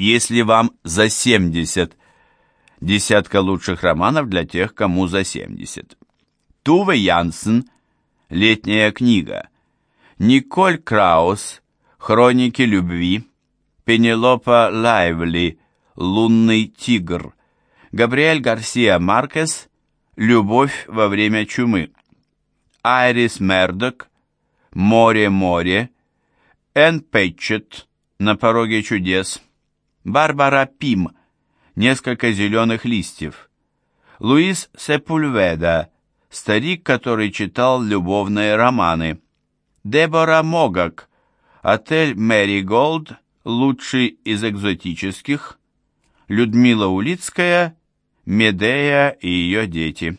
Если вам за 70, десятка лучших романов для тех, кому за 70. Туве Янсен, летняя книга. Николь Краус, хроники любви. Пенелопа Лайвли, лунный тигр. Габриэль Гарсия Маркес, любовь во время чумы. Айрис Мердок, море-море. Энн Пэтчет, на пороге чудес. Барбара Пим, несколько зеленых листьев. Луис Сепульведа, старик, который читал любовные романы. Дебора Могак, отель Мэри Голд, лучший из экзотических. Людмила Улицкая, Медея и ее дети.